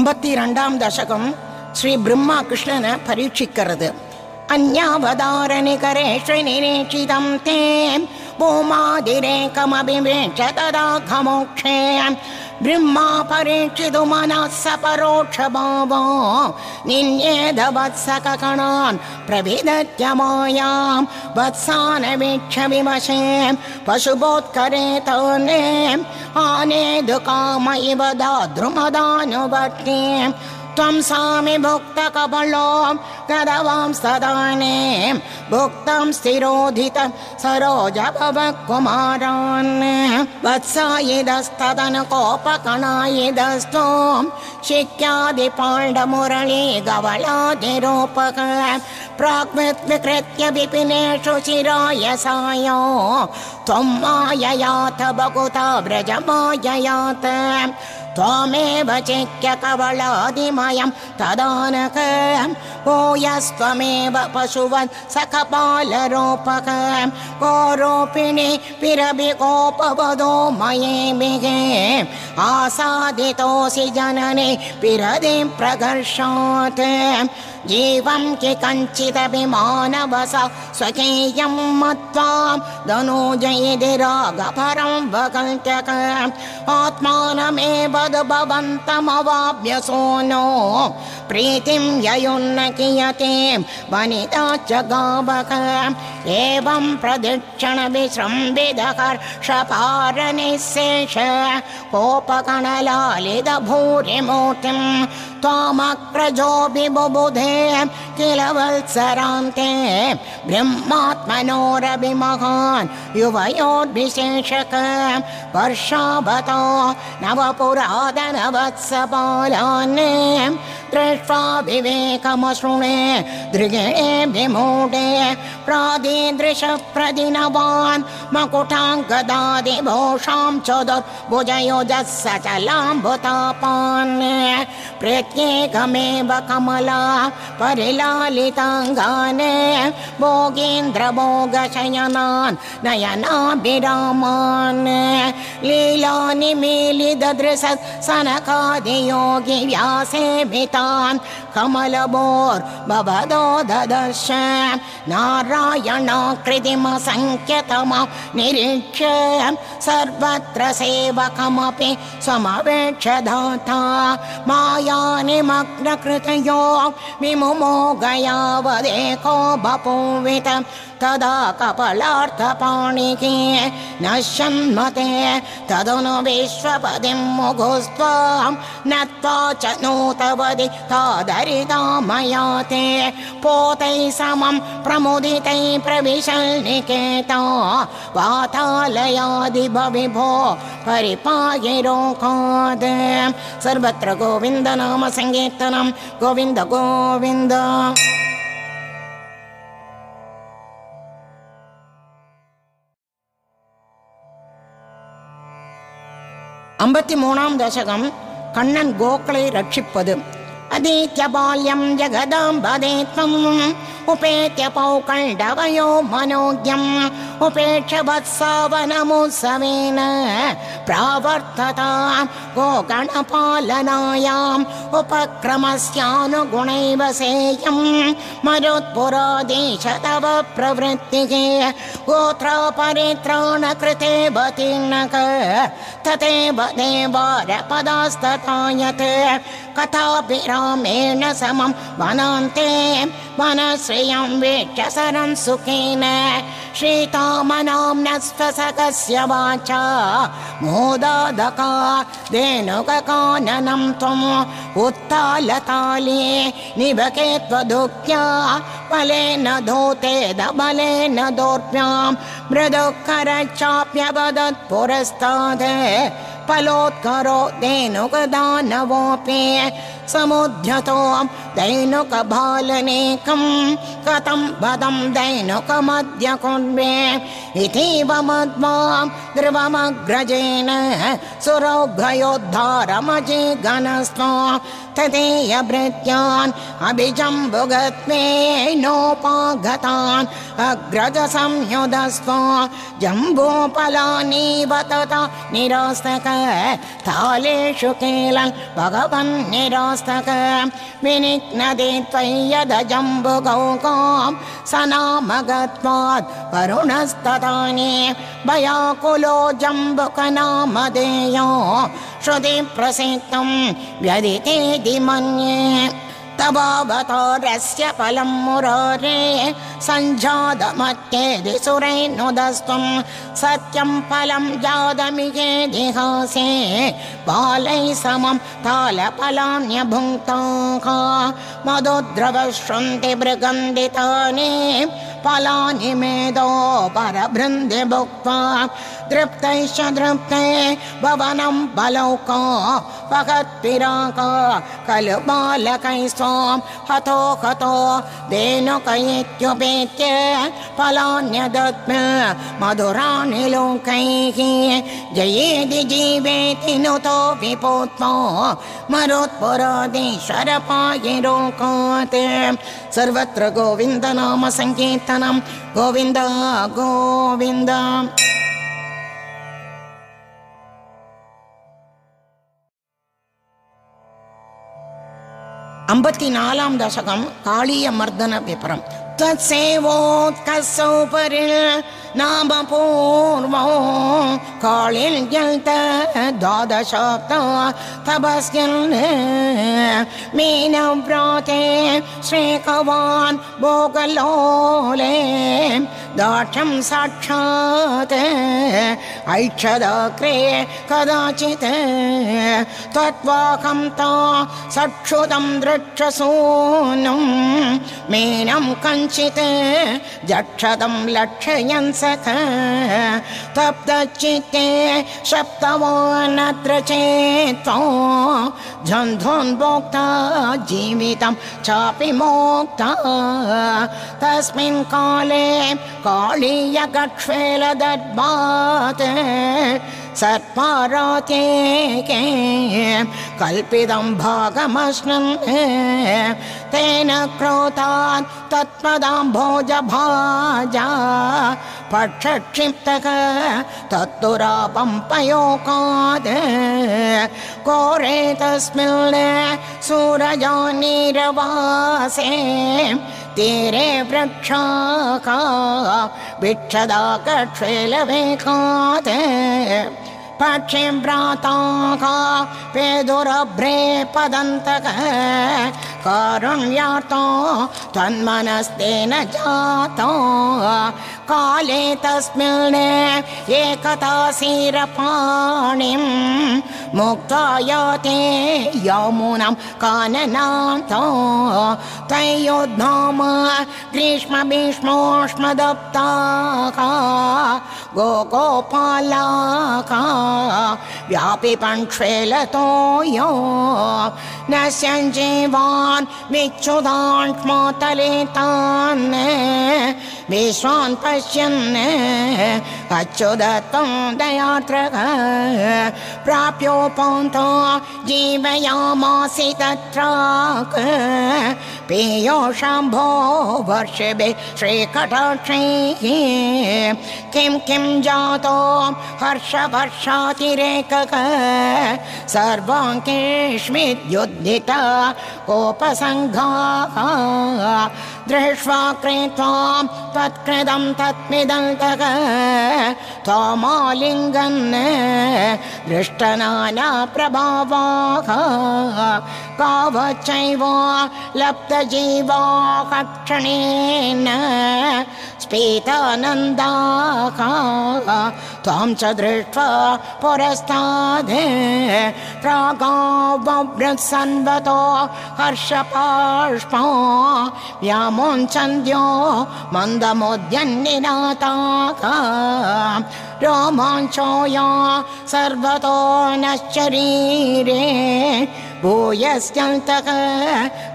ஐம்பத்தி ரெண்டாம் தசகம் ஸ்ரீ பிரம்மா கிருஷ்ணனை பரீட்சிக்கிறது म्बतिर दशकं श्री ததா கமோக்ஷே ब्रह्मा परीक्षितु मनः स परोक्षभावो निन्येधवत्सकणान् प्रविदत्य मायां वत्सानवीक्ष विवशे पशुबोत्करे तोने आनेदुकाम इव दाद्रुमदानुवर्ति त्वं सामि भुक्तकबलो गदवां सदाने। भुक्तं स्थिरोधितं सरोज भव कुमारान् वत्सायिदस्तदनुकोपकणायिदस्तु शिक्यादिपाण्डमुरळी गवलादिरूपक। प्राग्विकृत्य विपिनेषु शिरायसायो त्वं माययाथ बकुता व्रजमाययात त्वमेव चिक्य कवलादिमयं तदानक भूयस्त्वमेव पशुवन् सखपालरूपक गोरोपिणि पिरभिकोपवदो मयेमिगे आसादितोऽसि जननि पिरदि प्रघर्षात्। जीवं कि कञ्चिदभिमानवस स्वकीयं मत्वा धनुजयिदिरागपरं वकल्त्यक आत्मानमेव भवन्तमवाप्य सोनो प्रीतिं ययुन्न कियते वनिता च गावक एवं प्रदक्षिणविसृम्बिदहर्षपारनिःशेष कोपकणलालितभूरिमूर्तिं त्वामक्रजोऽपि बुबुधे किल वत्सरान्ते ब्रह्मात्मनोरभिमहान्, युवयोर्विशेषक, वर्षावतो آدم باد سبالانم दृष्ट्वा विवेकमशृणे दृगिणे विमूढे प्रादीदृशप्रदिनवान् मकुटाङ्गदादिभूषां चतुर्भुजयोजः सचलाम्बुतापान् प्रत्येकमेव कमला परिलालिताङ्गान् भोगेन्द्रभोगशयनान् नयनाभिरामान् लीलानिमीलिददृश सनकादियोगि व्यासेभितान् कमलभोर्भवदो ददर्श नारायणाकृतिमसङ्ख्यतम निरीक्ष्य सर्वत्र सेवकमपि समवेक्षधाता मायानिमग्नकृतयो विमुमोगयावदेको बपूवित तदा कपलार्थपाणिके नश्यन्मते। तदनु विश्वपदिं मुगुस्त्वां नत्वा च नूतवदि तादरिता मया ते पोतैः समं प्रमुदितैः प्रविशल्निकेता। वातालयादिभविभो परिपायिरोकाद सर्वत्र गोविन्द नाम सङ्कीर्तनं। गोविन्द गोविन्द ஐம்பத்தி மூணாம் தசகம் கண்ணன் கோக்களை ரட்சிப்பது. அதீத்ய பால்யம் ஜகதாம்பதே त्वम् उपेत्य पौकण्डवयो मनोज्ञम् उपेक्ष वत्सावनमुत्सवेन प्रावर्तता गोगणपालनायाम् उपक्रमस्यानुगुणैव सेयम् मरुत्पुरादेश तव प्रवृत्तिः गोत्रापरित्राणकृते वतीर्णक तथैव देवारपदास्तथायत् कथाभिरामेण समं वनान्ते वनश्रियं वेक्ष्य सरं सुखेन। श्रीतामनाम्नस्वसकस्य वाचा। मोदादका धेनुककाननं त्वम् उत्तालताले निभके त्वदुक्त्या बलेन धूते दबलेन दोर्भ्यां मृदुकरचाप्यवदत् पुरस्तात् फलोत्करो धेनुकदानवोऽपि। समुद्यतो दैनुकबालनेकं कथं पदं दैनुकमद्य कुर्वे इतीव मद्वां ध्रुवमग्रजेन सुरौघयोद्धारमजे गणस्त्वा तदीयभृत्यान् अभिजम्बुगत्वे नोपागतान् अग्रज संयुधस्त्वा जम्बूफलानीव तथा निरास्तक तालेषु केलन् भगवन् निरास्तक विनिघ्नदे त्वय्यद जम्बुगौकां स नाम गत्वात् वरुणस्तदाने भयाकुलो जम्बुकनामधेयो श्रुति प्रसिद्धं व्यदितेति मन्ये तवावतारस्य फलं मुरारे। सञ्जातमत्येदि सुरैनुदस्त्वं सत्यं फलं जातमिहेदिहासे बालैः समं तालफलान्यभुङ्क्ताः मधुद्रवश्रन्ति मृगन्दितानि फलानि मेदो परबृन्दे भुक्त्वा तृप्तैश्च तृप्ते भवनं बलौका पगत्पिराका खलु बालकै स्वां हतो धेनुकयित्युपेत्य फलान्यदत्म मधुराणि लोकैः जयेदि जीवेति नुतो विपोत्वा मरुत्पुराधीश्वरपायिरोकात् सर्वत्र गोविन्दनाम सङ्कीर्तनं गोविन्द गोविन्द ஐம்பத்தி நாலாம் தசகம் காளிய மர்தன விபரம் தசேவோத்கசௌபரில் नाम पूर्वो काळिल् जल्त द्वादशाब्दा तपस्यन् मीनव्राते श्रीकवान् भोगलोले दाक्षं साक्षात् ऐक्षदाग्रे कदाचित् त्वत्वाकं ता सक्षुतं दृक्षसूनं मीनं कञ्चित् जक्षतं लक्षयन् सख तप्तचित्ते सप्तवानत्र चेत्तो झन्धोन्भोक्ता जीवितं चापि मोक्ता। तस्मिन् काले काळीयकक्ष्वेलदद्भात् सर्पाराते कल्पितं भागमश्नन् तेन क्रोतात् तत्पदां भोजभाजा पक्षक्षिप्तक तत्तुरापं पयोकात् कोरे तस्मिन् सूरजानीरवासे तीरे वृक्षाका भिक्षदा कक्षेलवेकात् पक्षिं व्राताः पेदुरभ्रे पदन्तक कारुण्यार्तो त्वन्मनस्तेन जातो काले तस्मिन् एकता शिरपाणिं मुक्त्वा याते यमुनं काननाथो। तयोद्धाम ग्रीष्म भीष्मोष्मदप्ताः गोगोपालाका व्यापि पङ्क्ष्वेलतो यो। न सञ्जीवान् विच्छुदान्मातले तान् विश्वान् पश्यन् अच्युदत्तं दयात्रः प्राप्योपन्तो जीवयामासि तत्राक् पेयो शम्भो वर्षभे श्रीकटाक्षैः। किं किं जातो हर्षवर्षातिरेकः। सर्वाङ्केष्मिद्युद्धिता कोपसङ्घाः दृष्ट्वा कृत्वां तत्कृतं तत्मिदन्तक त्वामालिङ्गन् दृष्टनाना प्रभावाः कावच्चैव लब्धजीवा कक्षणेन स्फीतानन्दाः त्वां च दृष्ट्वा पुरस्ताद् प्रागावृत्सन्वतो हर्षपाष्पा व्यामोञ्चन्द्यो मन्दमोद्यन्निनाताः। रोमाञ्चोया सर्वतो नश्चरीरे भूयश्चन्तः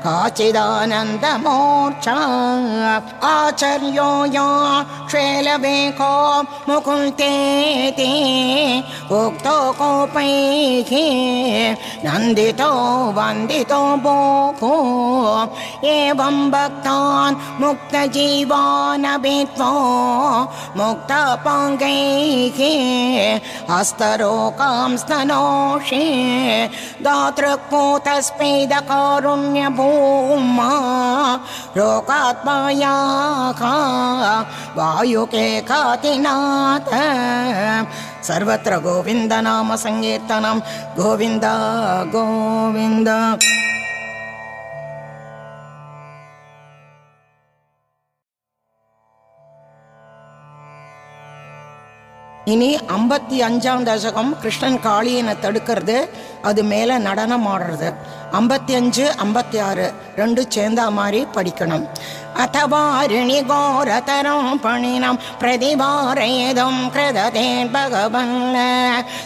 काचिदानन्दमोर्चा आचर्यो या श्वेलवेको मुकुन्तेति उक्तो कोपैः नन्दितो वन्दितो बोको एवं भक्तान् मुक्तजीवानभित्वो मुक्तपाङ्गैः हस्तरोकां स्तनोषे दातृक्पोतस्मेदकारुण्यभूमा रोगात्मायाः वायुके कातिनाथ सर्वत्र गोविन्दनाम सङ्कीर्तनं गोविन्द गोविन्द இனி ஐம்பத்தி அஞ்சாம் தசகம் கிருஷ்ணன் காளியனை தடுக்கிறது அது மேலே நடனம் ஆடுறது. ஐம்பத்தி அஞ்சு ஐம்பத்தி ஆறு ரெண்டு சேர்ந்தா மாதிரி படிக்கணும். அத்தவாரிணி கோரதரம் பணினம் பிரதிவாரேதம் கிருததேன் பகவன்ன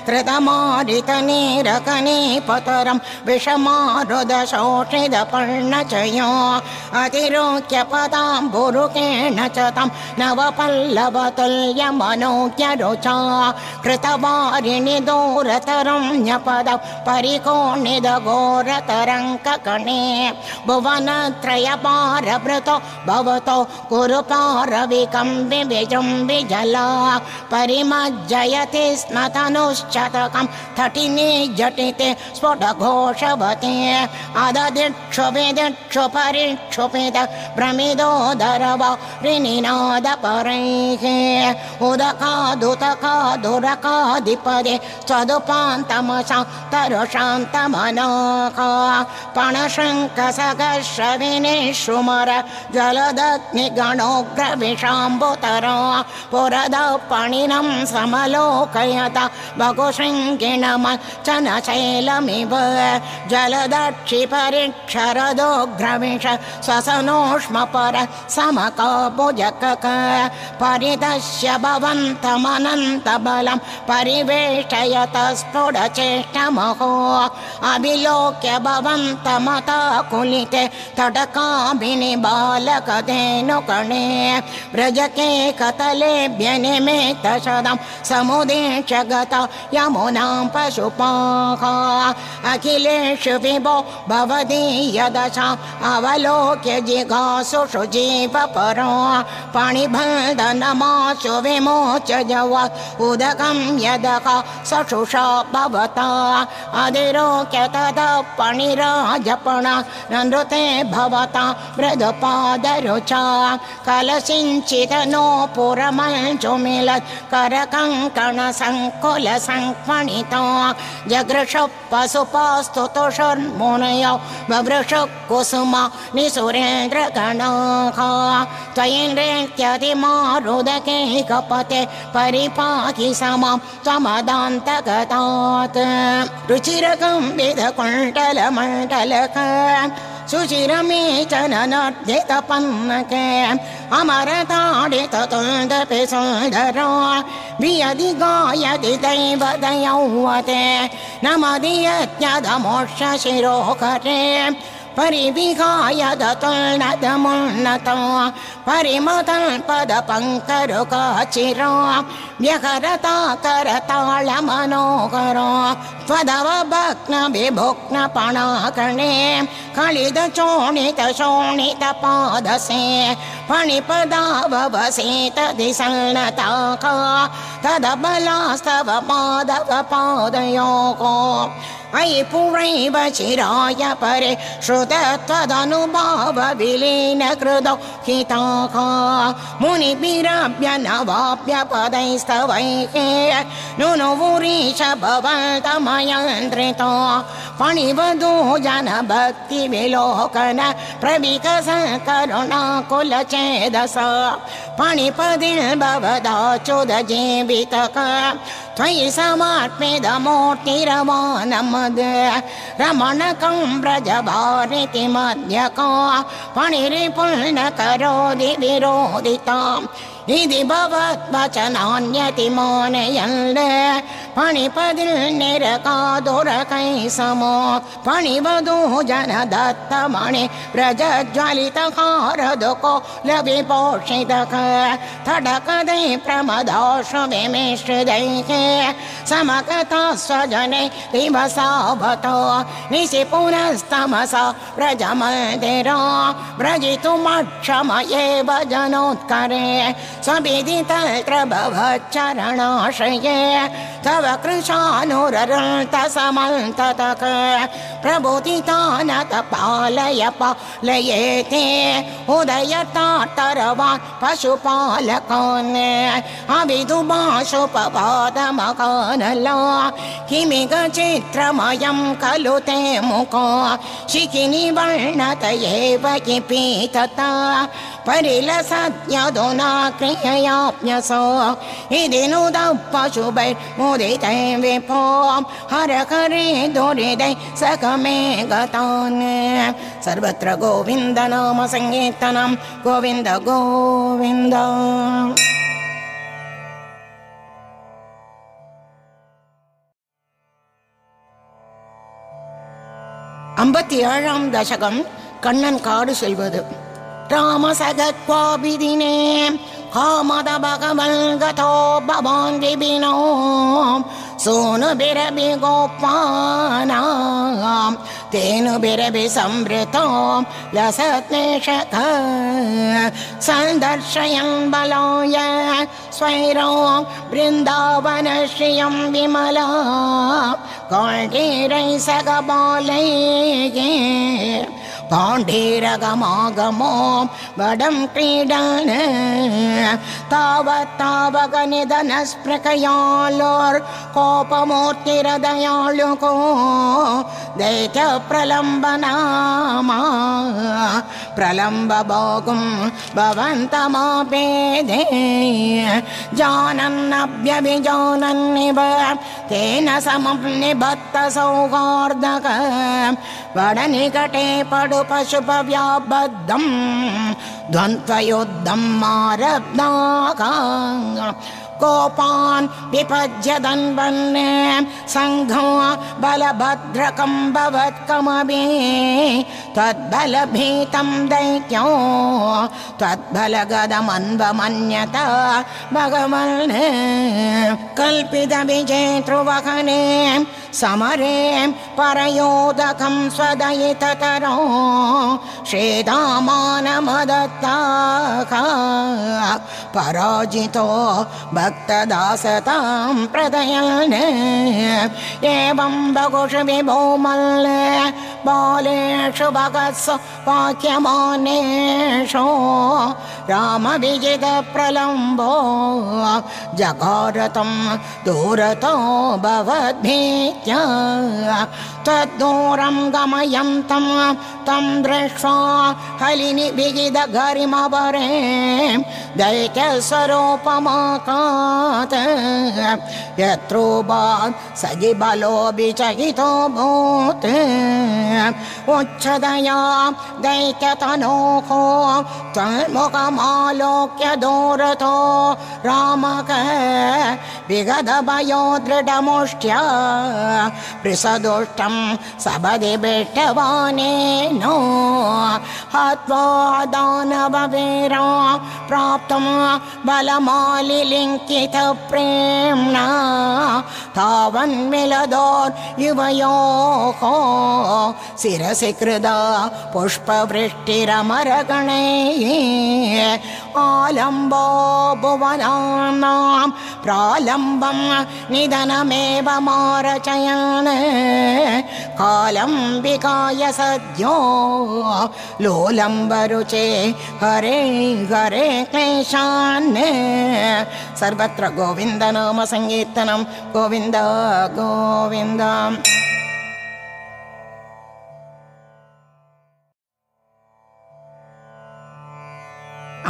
திருதமாரித நீரகனே பதரம் விஷமாருத சோஷித பள்ளச்சயோ அதிரோக்கிய பதாம் புருகேண சதம் நவ பல்லவ துல்ய மனோக்கிய ருச்சா. கிருதவாரிணி தூரதரம் ஞபதம் परिकोणिदघोरतरङ्ककणे भुवनत्रयपारभृतो भवतो कुरुपारविकम्बिविजृम्बिजला परिमज्जयति स्म तनुश्चतकं तटिने झटिते स्फुटघोषवते। अददिक्षुभिदिक्षु परिक्षुपित भ्रमिदोदरव ऋनिनादपरैः उदकादुतकादुरकाधिपदे स्वदुपान्तमसा तर तरुशान्तमनाः पणशङ्कसगश्रविनेषुमर जलदग्निगणोग्रविषाम्बुतरा पुरद पणिनं समलोकयत बहुशृङ्गिणमचनशैलमिव जलदक्षिपरिक्षरदोग्रविष स्वसनोष्मपर समकाभुजकक परिदश्य भवन्तमनन्तबलं परिवेष्टयत स्फुटचेष्टमहो अभिलोक्य भवन्तमता कुलिते तटकाभिनि बालकधेनुकणे व्रजके कतलेभ्यनिमेतशदं समुदेश गता यमुनां पशुपाः। अखिलेषु विभो भवति यदशाम् अवलोक्य जिघासुषु जीवपरो। पणिबन्धनमाशु विमोच जव उदकं यदक सशुषा भवता अधिरोक्य तद पणिराजपण नृते भवता मृदुपादरुचा। कलसिञ्चित नो पुरमञ्जुमिलत् करकङ्कणसङ्कुलसङ्क्वणिता जगृष पशुपास्तु तुषुर्मुनयो बभृष कुसुमा निसुरेन्द्रगणाः त्वयिन्द्रेत्यतिमारुदके कपते परिपाहि समां त्वमदान्तगतात् रुचिरकं विधकुण्डलमण्डलक सुचिरमे च नर्दितपन्नके अमरताडिततुन्दपि सुन्दरो वियदि गायति दैवदयौवते नमदीयत्यधमोक्ष शिरोकरे परिविहाय दतुल्नदमुन्नतो परिमतन् पदपङ्करुकाचिरो व्यहरता करताळमनोहरो त्वदवभग्न विभुग्नपणाकणे कलिदचोणित शोणितपादसे फणिपदाववसेत दिसन्नताः तदबलास्तव पादव पादयोः अयि पुरैव चिराय परे श्रुत त्वदनुभाव विलीन कृदौ हिताः मुनिभिरभ्य नवाप्य पदैस्तवैः नुनुवुरीश भवन्तमयन्त्रितो फणिवधू जनभक्तिविलोकन प्रविकस करुणाकुलचेदस फणिपदिर्भवदाचुदजीवितक त्वयि समात्मिदमूर्तिरवानमद। रमणकं व्रजभारिति मध्यका फणिरिपुण्यकरोदि विरोधिताम् इति भवद्वचनान्यति पाणिपद्र नेरका दोराकै समो। पणि बाधना दे प्रजा ज्वालिता करो दो लभे पोषिताका थाडके प्रमाद सोभे मेष्टितो निस्तासा प्रजा प्रजे तु मय भजनोत्कार सोबे दरणश ये तव कृशानुरन्तसमन्ततक प्रबोधितानत पालय पालयेते। उदयतातरवान् पशुपालकान्। अविदुमाशुपपादमकानला किमिग चित्रमयं खलु ते मुखो। शिखिनि एव किपीतता। परिलसत्यधुना क्रिययाप्यसो इति नुद पशुभैर्मुदितै विपो हर हरे दुरिदै सकमे गतान् सर्वत्र गोविन्द नाम सङ्कीर्तनं गोविन्द गोविन्द ஐம்பத்தி ஏழாம் தசகம் கண்ணன் காடு செல்வது रामसगत्वापि दिने भगवल् गथो भवाङ्गीबिनो सोनु बिरबि गोपाना तेनु बिरभिमृतां लसते शन्दर्शयं बलय वृन्दावनश्रियं विमला केरै सगबालैः पाण्डेरगमागमं बडं क्रीडन् तावत् तावकनिधनस्पृयालोर् कोपमोत्तिरदयालुको दयच प्रलम्बनामा प्रलम्बभुं भवन्तमापेदे जानन् अभ्यभिजानन्निव तेन समं निभत्त सौहार्दकम् वडनिकटे पडु पशुपव्याबद्धं द्वन्द्वयुद्धं मारब्दाका कोपान् विपज्यदन्वन् सङ्घो भवत्कमपि त्वद्बलभीतं दैत्यो त्वद्बलगदमन्वमन्यत भगवन् कल्पितविजेतृवहने समरे परयोदकं स्वदयिततरो श्रीदामानमदत्ताः पराजितो भक्तदासतां प्रदयन् एवं बहुषु विभो मल्ल बालेषु भगत्सु वाक्यमानेषु रामविजितप्रलम्बो जगारतं दूरतो भवद्भीत्या तद्दूरं गमयन्तं तं दृष्ट्वा हलिनि विगिदगरिमवरे दैत्यस्वरूपमाकात्। यत्रोबात् सजिबलोऽभिचकितो भूत् उच्छदया दैत्यतनोः त्वन्मुखमालोक्य दूरतो रामक विगदभयो दृढमुष्ट्या पृषदुष्टं सबदि बेष्टवानेनो हत्वा दानववीरा प्राप्तं बलमालिलिङ्कितप्रेम्णा तावन्मिलदोर्युवयोः शिरसि कृदा पुष्पवृष्टिरमरगणैः। आलम्बो भुवनानां प्रालम्बं निधनमेव मारचयन् कालं विकाय सद्यो लोलम्बरुचे हरे हरे क्लेशान् सर्वत्र गोविन्द नाम सङ्कीर्तनं गोविन्द गोविन्द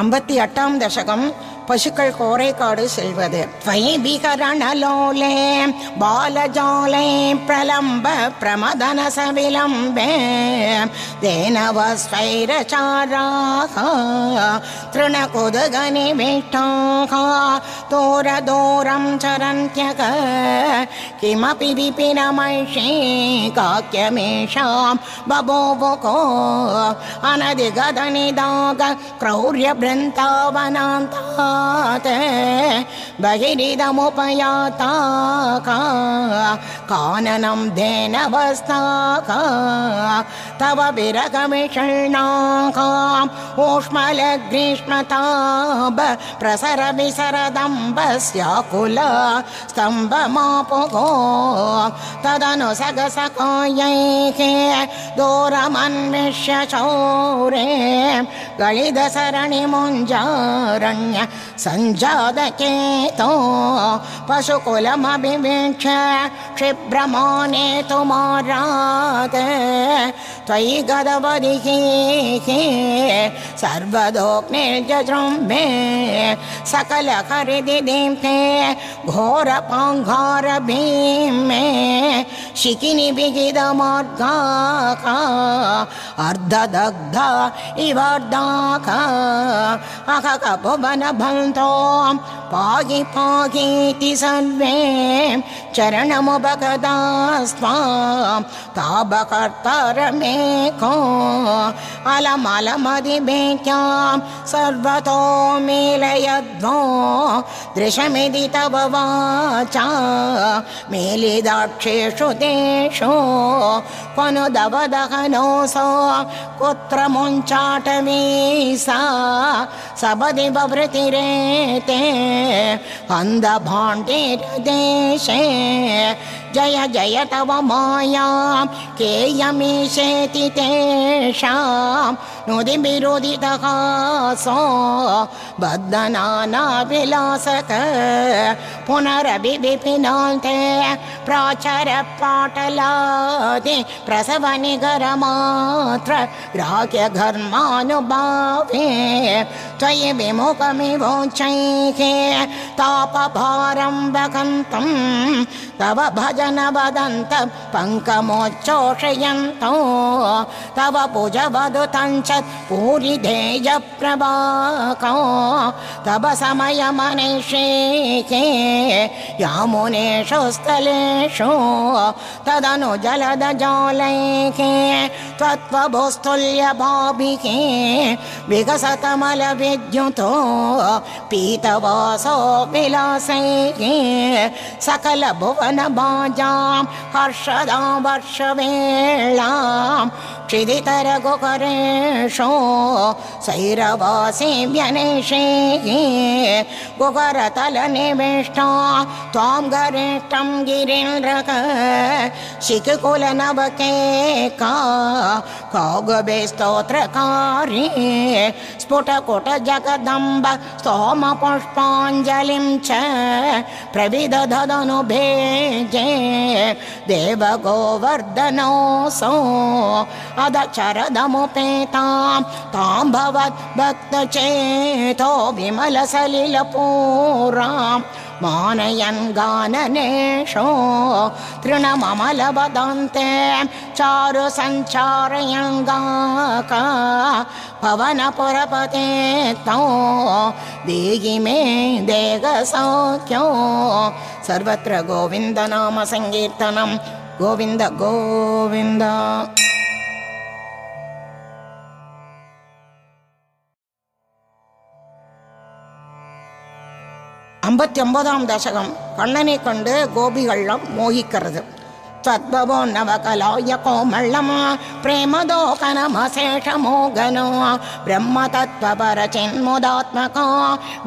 ஐம்பத்தி எட்டாம் தசகம் பசுக்கள் கோரைக்காடு செல்வது त्वयि बालजाले प्रलम्ब प्रमदनस विलम्बे धेनवस्वैरचाराः तृणकुदगनिविष्टाः दूरदूरं चरन्त्यक किमपि विपिनमैषी काक्यमेषां बभूवुको अनधिगतनिदाग क्रौर्यवृन्तावनान्तात् बहिरिदमुपयाता काननं धेनवस्ताका तव विरगमिषण्णाकाम् ऊष्मलग्रीष्मताब प्रसर विसरदम्बस्याकुल स्तम्भमापुगो तदनु सगसकायैके दूरमन्विष्य चौरे गलिदसरणिमुञ्जारण्य संजाद के तो पशुकुल सञ्जातकेतो पशुकुलमभिवीक्ष क्षिभ्रमो नेतुमारात् त्वयि सकल सर्वदोग्निर्जृम्भे सकलहरिदि दीम्भे घोरपाङ्घारभीं मे सकलकरिदिदीप्ते घोरपाङ्घारभीमे शिखिनिबिगिदमार्गाका अर्धदग्धा इवर्दाका अककपुवनभन्तो पाहि पाहीति सर्वे चरणमुपगदास्त्वां तापकर्तारमेको अलमलमधिभेक्यां सर्वतो मेलयध्वो दृशमिति तव वाचा मेलिदाक्षेषु तेषु क्वनु दवदहनोऽसो कुत्र मुञ्चाटवीसा सबदि बभृतिरेते अन्धभाण्डिरदेशे जय जय तव मायां केयमीशेति तेषां नुदिविरोधितः सो बद्धनानाविलासक पुनरपि विपिनान्ते प्राचरपाटलादि प्रसवनिगरमात्र ग्राह्यघर्मानुभावे त्वयि विमुखमिवोच्चैः तापभारं वकन्तं तव भजन वदन्त पङ्कमोच्चोषयन्तो तव भुज वदुतञ्चत् पूरिधेयप्रभाको। तव समयमनिषेके यामुनेषु स्थलेषु तदनु जलदजालैके त्वत्त्वभुस्तुल्यभाभिके विकसतमलविद्युतो। पीतवासो विलासैके जां तल वर्षवेणां क्षिदितरगुकरेषु गरिष्ठम गुकरतलनिवेष्टा त्वां कुल नव के का कौगुभे जगदंब स्फुटकुटजगदम्ब, स्तोमपुष्पाञ्जलिं च प्रविदधदनुभेजे। देवगोवर्धनोऽसो अदचरदमुपेतां तां भवत् भक्तचेतो विमलसलिलपूरां मानयन् गाननेषो तृणममलवदन्ते चारु सञ्चारयङ्गाका पवनपुरपते तौ देहि मे देहसौख्यो सर्वत्र गोविन्दनाम सङ्कीर्तनं गोविन्द गोविन्द ஐம்பத்தி ஒன்பதாம் தசகம் கண்ணனை கண்டு கோபிகள்லாம் மோகிக்கிறது. त्वद्भवो नवकलाय कोमल्लम् प्रेमदोकनमशेषमोगनो ब्रह्मतत्त्वपरचिन्मुदात्मको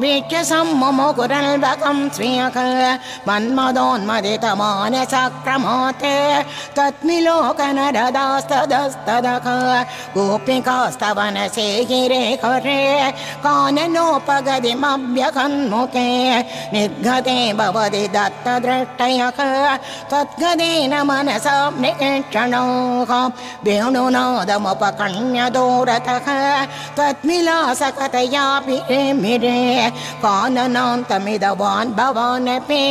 वीक्ष्य सम्मुमुकुरल्बकं श्रियक मन्मदोन्मदितमानसक्रमात् तत्मिलोकनरदास्तदस्तदक गोपिकास्तवनसे गिरे हरे काननोपगतिमभ्यकन्मुखे निर्गते भवति दत्तदृष्टयः त्वद्गतेन मनसा निक्षणोः वेणुनादमुपकण्यदूरतः त्वद्विलासकथयापि मिरे काननान्तमिदवान् भवानपि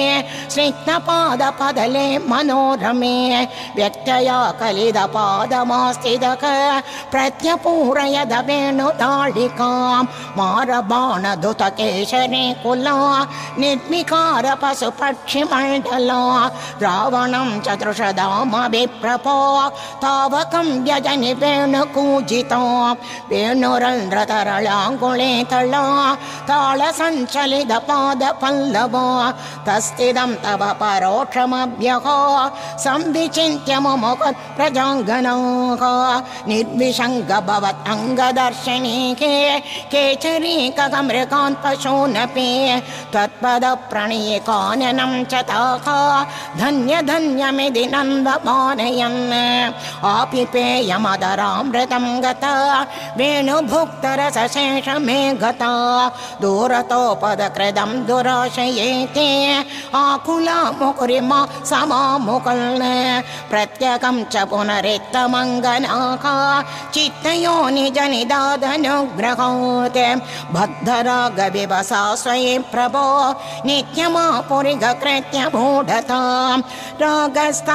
स्निग्धपादपदले मनोरमे व्यक्तया कलिदपादमास्तिदक प्रत्यपूरयद वेणुताडिकां मारबाणदुतकेशरे कुला निर्विकार पशुपक्षिमण्डला रावणं चतुर्षदामभिप्रपो तावकं व्यजनि वेणुकूजिता। वेणुरन्ध्रतरलाङ्गुळे तला। तालसञ्चलितपादपल्लवा। तस्तिदं तव परोक्षमभ्यः संविचिन्त्य मुमुख प्रजाङ्गनाः। निर्विशङ्ग भवत् अङ्गदर्शनीके केचरीकमृगान् पशूनपि त्वत्पदप्रणये काननं च ताः। धन्य धन्यमिति नन्दमानयन्। आपिपेयमदरामृतं गता। वेणुभुक्तरसशेषमे गता दूरतोपदकृतं दुराशयेते। आकुला मुकुरिमा समामुकुल् प्रत्यकं च पुनरित्तमङ्गनाः। चित्तयो निज निदादनुग्रहोत् बद्धरागविवसा स्वयं प्रभो। नित्यमापुरिगकृत्य मूढतां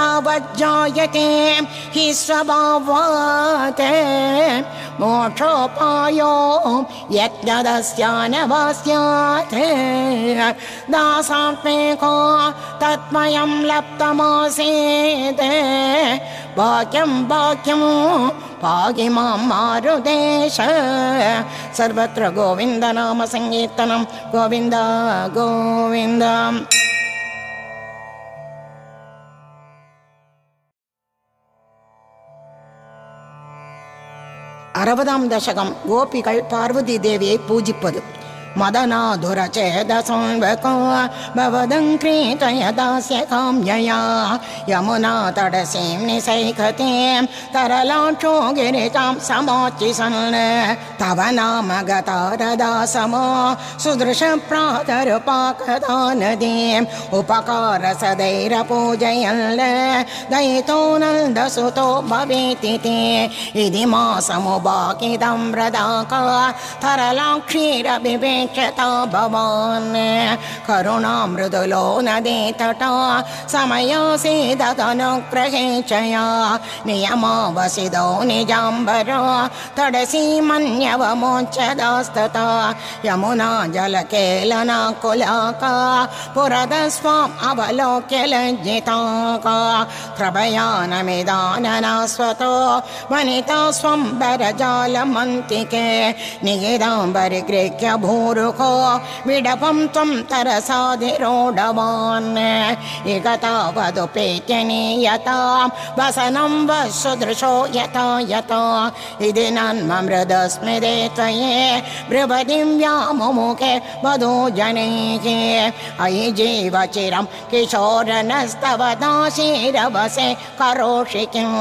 रागस्तावज्जायते हि स्वभावात्। मोक्षोपायो यज्ञदस्यानवस्यात्। दासात्मेको तत्मयं लप्तमासीत् वाक्यं वाक्यं पाहि मां मारुदेश सर्वत्र गोविन्दनाम सङ्कीर्तनं गोविन्द गोविन्द அறுபதாம் தசகம் கோபிகள் பார்வதி தேவியை பூஜிப்பது. मदनाधुरचेदसंवको भवदङ्क्रीतयदास्य काम्यया यमुना तडसीं निसैखतीं तरलाक्षो गिरिकां समोच्चिसन् तव नाम गतारदा समो सुदृशप्रातरुपाकदा नदीम् उपकार सदैरपूजयन् दयितो नन्दसुतो भवेति ते। इति मासमुबाकिदं व्रदाका तरलाक्षीरबिबे क्षता भवान्। करुणा मृदुलो नदी तटा। समयोसीदनुग्रहे च या नियमावसिदो निजाम्बरो। तडसी मन्यवमोच्चदास्तता। यमुना जलकेलना कुलाका। पुरदस्वाम् अवलोक्य लज्जिताका। कृपया नमिदाननास्वतो वनिता स्वं बरजालमन्तिके निगिदाम्बरिगृह्य विडपं त्वं तरसाधिरोढवान् इगतावदुपेत्यनीयता वसनं वसुदृशो यथा यथा इति नन्ममृदस्मृते त्वये बृहदिं व्यामुमुखे वधो जनैः अयि जीवचिरं किशोरनस्तव दाशीरवसे करोषि किं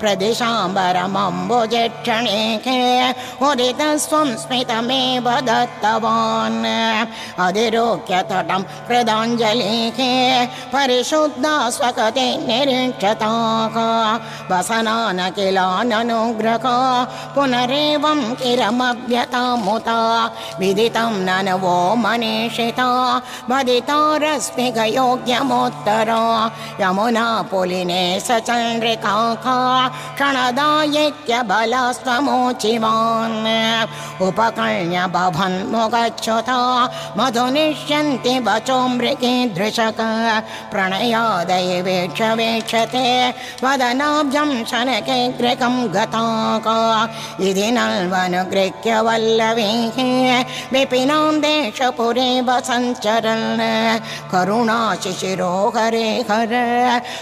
प्रदिशाम्बरमम्बुजक्षणेखे उदितस्वं स्मितमेव दत्तवान् अधिरोक्य तटं कृदाञ्जलिः परिशुद्धा स्वकते निरीक्षताः। वसनान किलाननुग्रह पुनरेवं किरमव्यतामुता विदितं ननवो मनीषिता। वदितारस्मिगयोग्यमोत्तर यमुना पुलिने स चन्द्रिकाखा क्षणदायिक्यबलस्त्वमोचिवान् उपकर्ण्य भवन्मुगच्छुता मधुनिष्यन्ति वचो मृगीदृशक प्रणयादयवेक्ष वेक्षते। वदनाब्जं शनके गृहं गताक। इति नल्वनुगृह्य वल्लवीः। विपिनां देशपुरे वसञ्चरन्। करुणा शिशिरो हरे। हर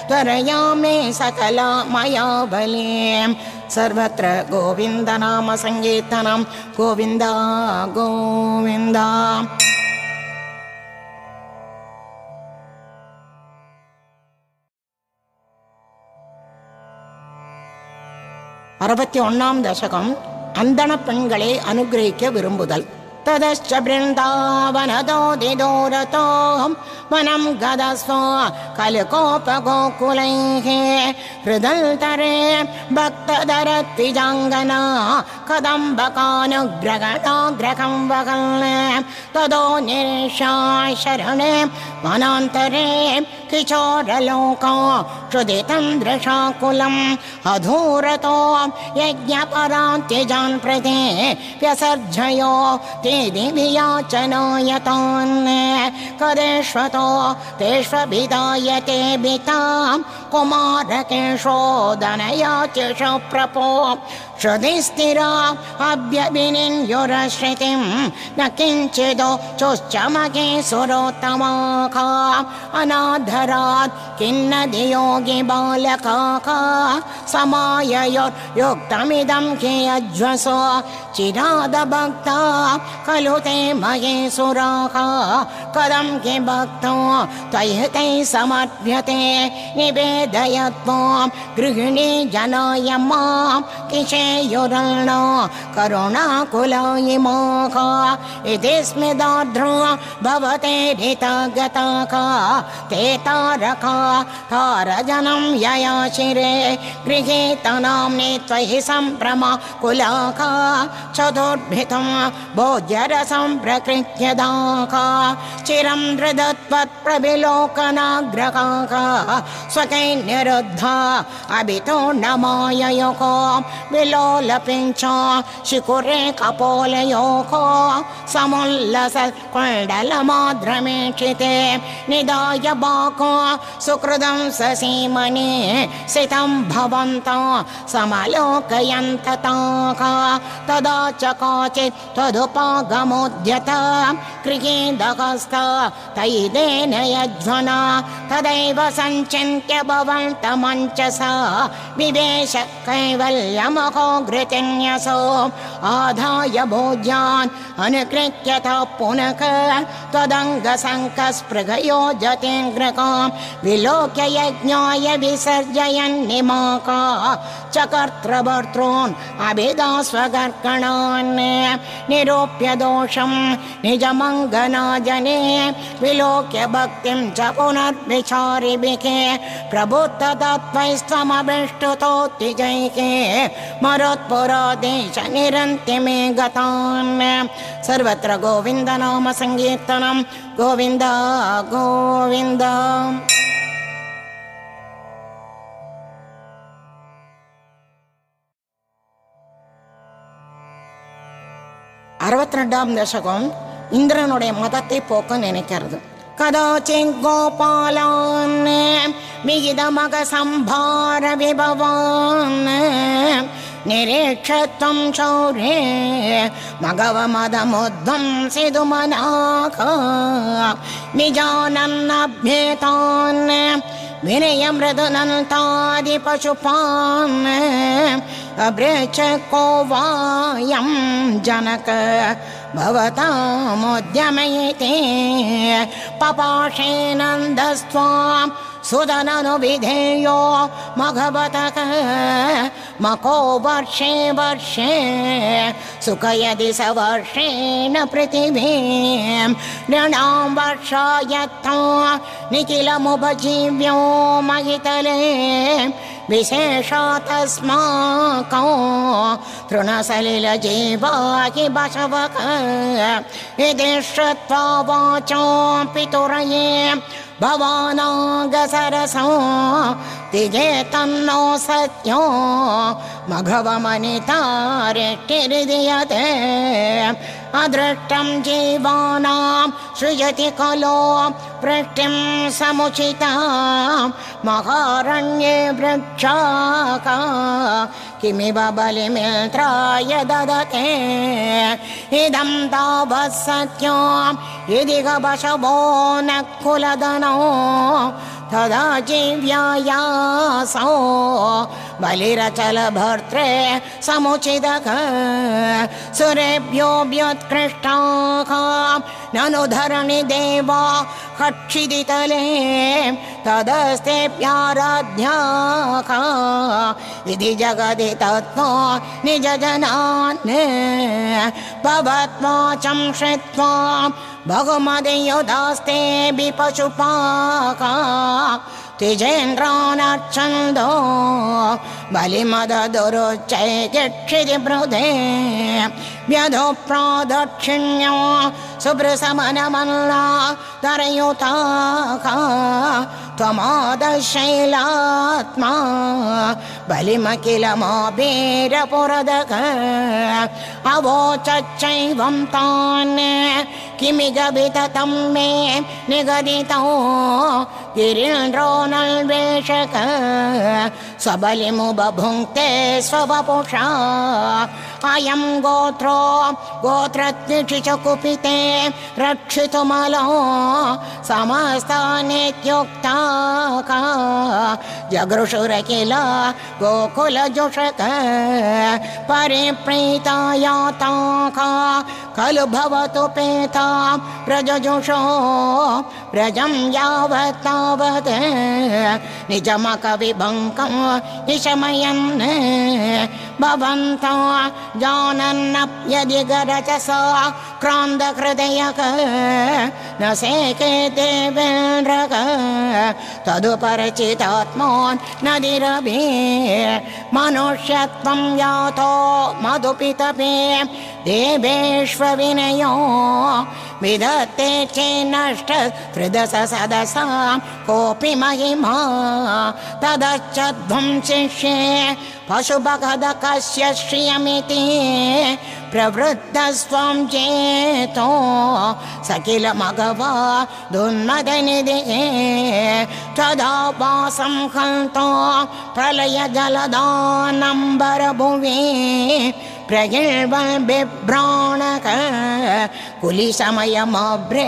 त्वरया मे सकला मया बलीं सर्वत्र गोविन्दनाम सङ्कीर्तनं गोविन्द गोविन्द அறுபத்தி ஒன்றாம் தசகம் அந்தண பெண்களை அனுகிரகிக்க விரும்புதல் तदश्च वनं गदस्व कलकोपगोकुलैः हृदन्तरे भक्तधरत्विजाङ्गना कदम्बकानुग्रगणाग्रहं वगल् तदो निशाय शरणे वनान्तरे किशोरलोको क्षुदितं दृशाकुलम् अधूरतो यज्ञपरान्त्यजान् प्रति व्यसर्जयो ते दिव्याचनायतान् कदेष्वतो तेष्वभिधायते बितां कुमारकेशोदनया च प्रपो श्रुति स्थिरा अभ्यभिनिन्युरश्रुतिं न किञ्चिदो चोश्चमके सुरोत्तमाखा। अनाधरात् किन्न योगि बालकाका समाययोर्युक्तमिदं के अज्वसो चिरादभक्ता खलु ते महेसुराः कदं के भक्तो त्वयि ते समर्प्यते। निवेदयत्वा गृहिणी जनाय मां युरुणो करुणाकुलो इमोखो इति स्मिदार्ध्रो भवते ते तारका तारजनं यया शिरे। गृहीतनाम्नि त्वयि सम्प्रमा कुलाका। चतुर्भितं भोज्यरसं प्रकृत्यदाका। चिरं हृदत्वत्प्रभिलोकनाग्रकाः स्वकैन्यरुद्धा अभितो न विल విలోలపించో శిఖురే కపోలయోకో సముల్లస కొండలమాద్రమేక్షితే నిదాయ బాకో సుకృదం ససీమని సితం భవంతం సమలోకయంత తదా చ కాచిత్ తదుపాగమోద్యత క్రియేదహస్త తైదేన యధ్వనా तदैव सञ्चिन्त्य भवन्तमञ्चसा विवेश कैवल्यमको घृतिन्यसो आधाय भोज्यान् अनुकृत्यत पुनः त्वदङ्गसङ्कस्पृगयो जतेऽग्रकां विलोक्य यज्ञाय विसर्जयन् निमाका च कर्तृभर्तॄन् अभिदा स्वगर्कणान् निरूप्य दोषं निजमङ्गना जने विलोक्य भक्तिं च पुनर्विचारिभिके प्रबुद्धतत्त्वैस्त्वमभिष्टुतोत्तिजैके मरोत्पुरादेश निरन्ति मे गतान् सर्वत्र गोविन्दनाम सङ्कीर्तनं गोविन्द गोविन्द அறுபத்தி ரெண்டாம் தசகம் இந்திரனுடைய மதத்தை போக்க நினைக்கிறது கதாச்சித் கோபாலான் விகிதமக சம்பார விபவான் निरीक्षत्वं शौर्ये मघवमदमुध्वंसितुमनाः निजानन्नभ्येतान् विनयमृदुनन्तादिपशुपान् अभ्रेच को वायं जनक भवतामुद्यमयते। पपाशेनन्दस्त्वां सुदननुविधेयो मघवतः मको वर्षे वर्षे सुखयदि स वर्षेण पृथिवीं। नृणां वर्षायत्था निखिलमुपजीव्यो महितले विशेषातस्माकौ तृणसलिलजीवा हि बसवक इति श्रुत्वा वाचो पितुरये भवानागसरसो तिजे तन्नो सत्यो मघवमनितारेष्टिर्दीयते अदृष्टं जीवानां सृजति खलो वृष्टिं समुचिता। महारण्ये वृक्षाका किमिव बलिमित्राय ददते। इदं तावत् सत्यं यदि गवशवो न कुलदनो 他的金表银手 भर्त्रे समुचितः सुरेभ्योऽभ्युत्कृष्टाः ननु धरणि देवा कक्षिदितले तदस्तेऽप्याराध्याः इति जगदि तत्त्वा निज जनान् भवत्वाचं श्रुत्वा बलिमदुरुच्चैक्षिति बृधे व्यधो प्रादक्षिण्यो सुभृसमनमल्ला तरयुताका त्वमादशैलात्मा बलिमखिलमाभेरपुरदक अवोचैवं तान् किमि मे निगदितो गिरीन्द्रो नल्वेषक स्वबलिमुबभुङ्क्ते स्ववपुषा अयं गोत्रो गोत्रत्निषि च कुपिते रक्षितुमलो समस्तानेत्युक्ता जगृषुर किल गोकुलजुषक परिप्रीता याता खलु भवतु पेता प्रजजुषो प्रजं यावत् तावत्। निजमकविभङ्कं निशमयन् भवन्तो जानन्नप्यदि क्रान्तहृदयक न सेके देवेन्द्रक तदुपरिचितात्मान् नदिरभि मनुष्यत्वं यातो मधुपितपे देवेष्वविनयो विधत्ते चेन्नष्ट त्रिदश सदसा कोऽपि महिमा। तदच्चध्वं शिष्ये पशुभगदकस्य श्रियमिति प्रवृद्धस्त्वं चेतो स किल मघवा दुन्मदनिधि। तदा वासं हन्तो प्रलय जलदानम्बरभुवि प्रगिर्बिभ्राणक कुलिसमयमभ्रे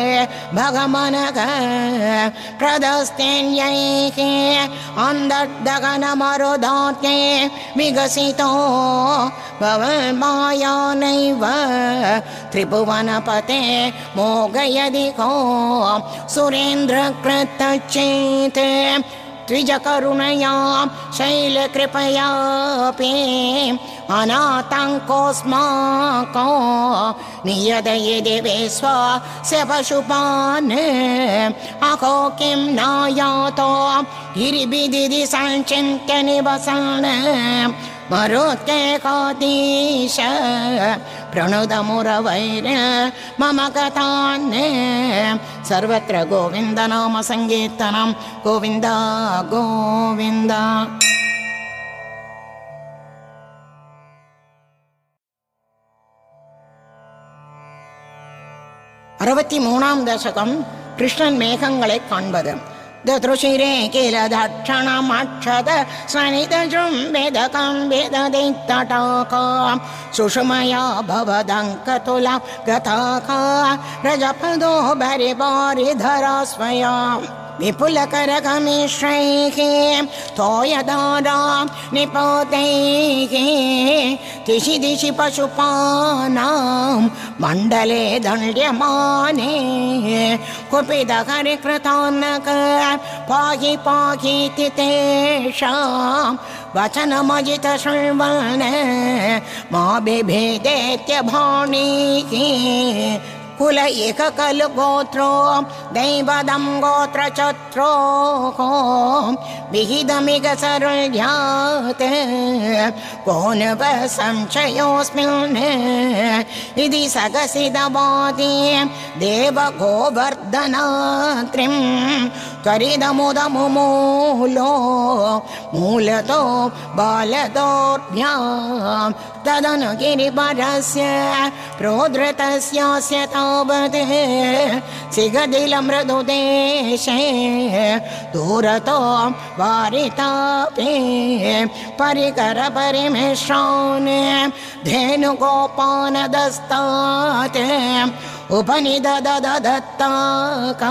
भगमनक प्रदस्तेन्यैः अन्दर्दगनमरुदात्ये विकसितो भवन्मायानैव त्रिभुवनपते मोगयदिको सुरेन्द्रकृतचेत् द्विजकरुणया शैलकृपयापि अनातङ्कोऽस्माको नियदयदि विश्वस्य पशुपान् अहो किं नायातो गिरिबिदिदि सञ्चिन्त्य निवसन् मरुत्केकादीश प्रणुदमुरवैर मम कथान् सर्वत्र गोविन्दनाम सङ्कीर्तनं गोविन्द गोविन्द அறுபத்தி மூணாம் தசகம் கிருஷ்ணன் மேகங்களை காண்பது ददृशिरे किल दक्षणम् अक्षत स्वनितजृम्बिदकं विददित्तटाका सुषमया भवदङ्कतुला गताका रजपदो भरिवारिधरा स्वया विपुलकरकमिश्रैः तोयदारा निपोतैः दिशि दिशि पशुपानां मण्डले दण्ड्यमाने कुपितहरिकृतान्नक पाहि पाहीति तेषां वचनमजित शृण्वन् मा बिभेदेत्यभाणीः कुल एक गोत्रो दैवदं गोत्र चत्रोः विहितमिग सरुल्यात् कोन संशयोऽस्मिन् इति सगसिदवादि देव गोवर्धनात्रिं त्वरिदमुदमुमूलो मूलतो बालदोर्भ्यां तदनु गिरिवरस्य प्रोधृतस्यास्य तावत् सिगदिलमृदुदेशे दूरतो वारितापि परिकरपरिमिश्रान् धेनुगोपानदस्तात् उपनिदददत्ताका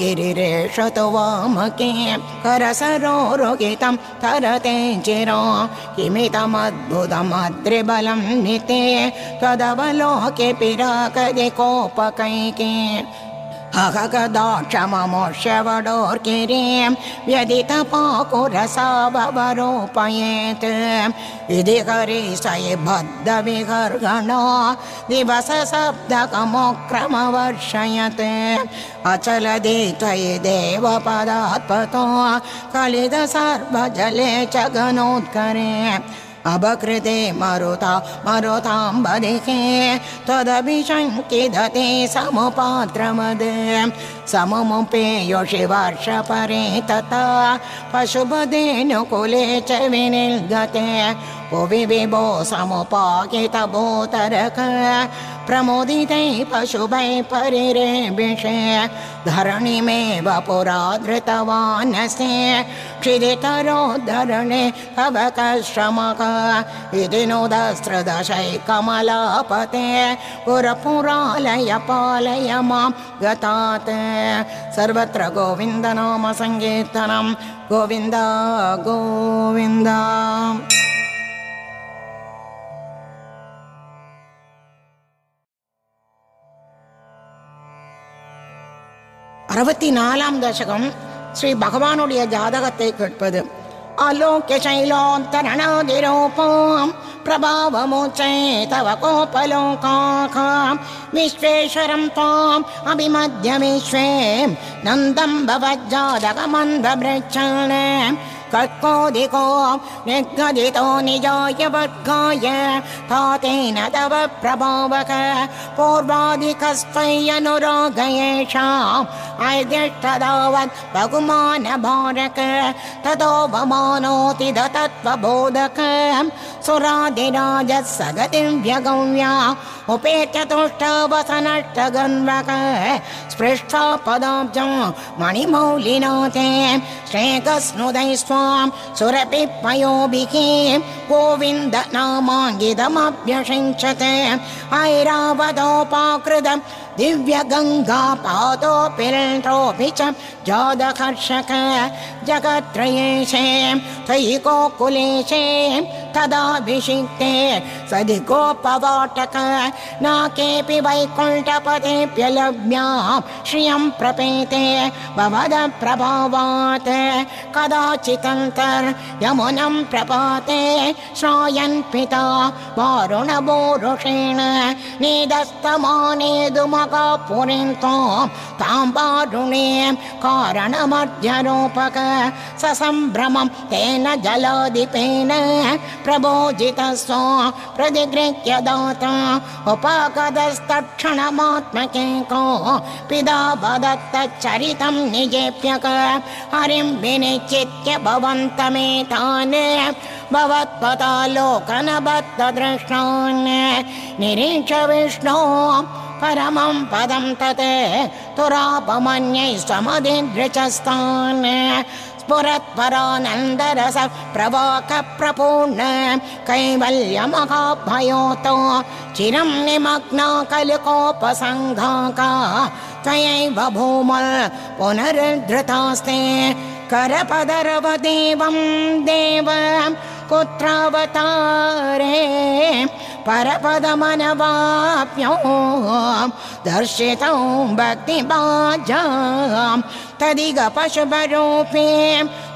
गिरिरेषतो वामके करसरोरुगितं तरते चिरो किमितमद्भुतमद्रिबलं निते त्वदवलोके पिराकदि कोपकैके कदाक्षममोष्यवडोर्गिरिं व्यदितपाकुरसा भवरोपयेत् इति हरिसयि बद्धविहर्गणो दिवसशब्दकमोक्रमवर्षयत्। अचलदि त्वयि देवपदात्पतो कलिद सर्वजले च घनोत्करे अबकृते मरुता मरुताम्बदिके त्वदभिशङ्किदते समुपात्रमद् सममुपेयोषि वर्षपरे तथा पशुपदेनुकुले च विनिर्गते भुवि विभो समुपाकितभूतरक प्रमोदितै पशुभै परिरेभिषे। धरणिमेव पुरा धृतवानसे क्षिदितरोद्धरणे तव कश्रमक। इति नोदस्रदशै कमलापते। पुरपुरालय पालय मां गतात्। सर्वत्र गोविन्दनाम सङ्कीर्तनं। गोविन्द गोविन्द அறுபத்தி நாலாம் தசகம் ஸ்ரீ பகவானுடைய ஜாதகத்தை கேட்பது. ஆலோக்கிய சைலோந்தரணாதிரூபம் பிரபாவமோச்சை தவ கோபலோகாம் விஸ்வேஸ்வரம் தாம் அபிமத்ய விஸ்வே நந்தம் कर्कोदिको निर्गदितो निजाय वर्गाय तातेन तव प्रभावक पूर्वादिकस्त्वय्यनुरागयेषाम् ऐदिष्टदावत् बहुमानभारक ततोपमानोति दतत्वबोधक सुरादिराजः सगतिं व्यगम्या उपेत्यतुष्टवसनष्टगन्वक स्पृष्टा पदाब्जं मणिमौलिना स्वां सुरपिपयोभिः गोविन्द नामाङ्गितमभ्यषिञ्चते ऐरावतोपाकृतम् दिव्यगङ्गापादोऽपिरन्तोऽपि च जादकर्षक जगत्त्रयेशे त्वयि गोकुलेशे तदाभिषिक्ते सदि गोपवाटक न केऽपि वैकुण्ठपदेऽप्यलभ्या श्रियं प्रपेते भवद प्रभावात् कदाचिदन्तर्यमुनं प्रपाते श्रायन् पिता वारुणबोरुषेण निदस्तमानेदुमकापुरिन्तो तां वारुणे कारणमध्यरूपक ससम्भ्रमं तेन जलादिपेन प्रबोजितस्व प्रतिगृह्य दाता उपागतस्तक्षणमात्मके को वदत्तच्चरितं निजेप्यक हरिं विनिचित्य भवन्तमेतान् भवत्पदालोकनबद्धदृष्टान् निरीक्ष विष्णो परमं पदं तत् तुरापमन्यै समदिदृचस्तान् स्फुरत्परानन्दरस प्रवाक प्रपूर्ण कैवल्यमहाभयोतो। चिरं निमग्ना कलिकोपसङ्घाका। त्वयैव भूमल् पुनरुद्धृतास्ते। करपदरवदेवं देव कुत्रावतारे परपदमनवाप्यो दर्शितौ भक्तिबाजां तदिग पशुभरूपे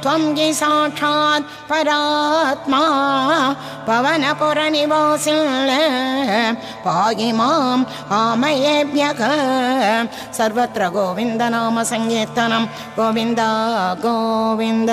त्वं हि साक्षात् परात्मा पवनपुरनिवासिन् पाहि माम् आमयेभ्यः सर्वत्र गोविन्दनाम सङ्कीर्तनं गोविन्द गोविन्द